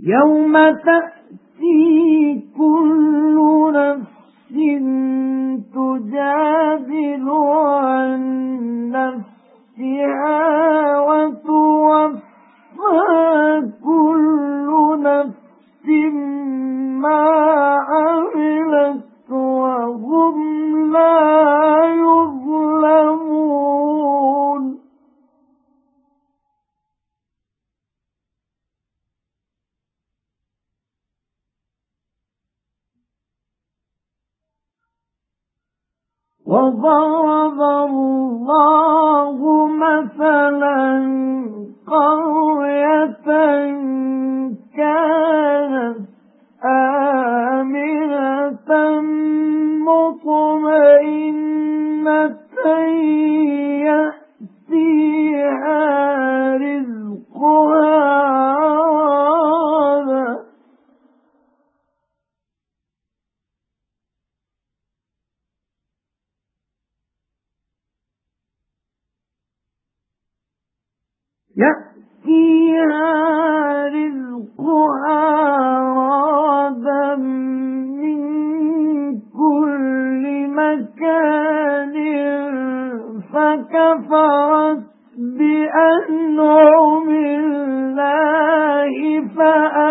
يَوْمَ تَأْتِي كُلُّ نَفْسٍ تُجَادِلُ عَن نَّفْسِهَا وَتُوَفَّى كُلُّ نَفْسٍ مَا وَضَرَبَ اللَّهُ مَثَلًا قَرْيَةً كَانَتْ آمِنَةً مُطْمَئِنَّةً يَأْتِيهَا يَأْتِيهَا رِزْقُهَا رَغَدًا مِنْ كُلِّ مَكَانٍ فَكَفَرَتْ بِأَنْعُمِ اللَّهِ فَأَذَاقَهَا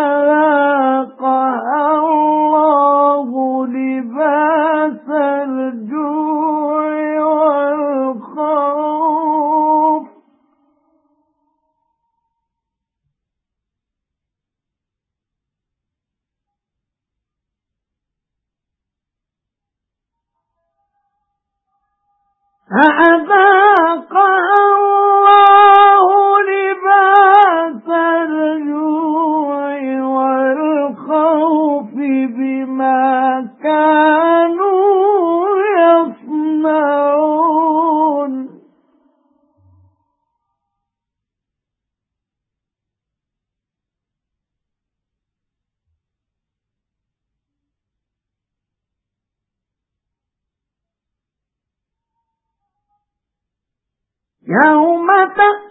فَأَذَاقَهَا يَوْمَ تَأْتِي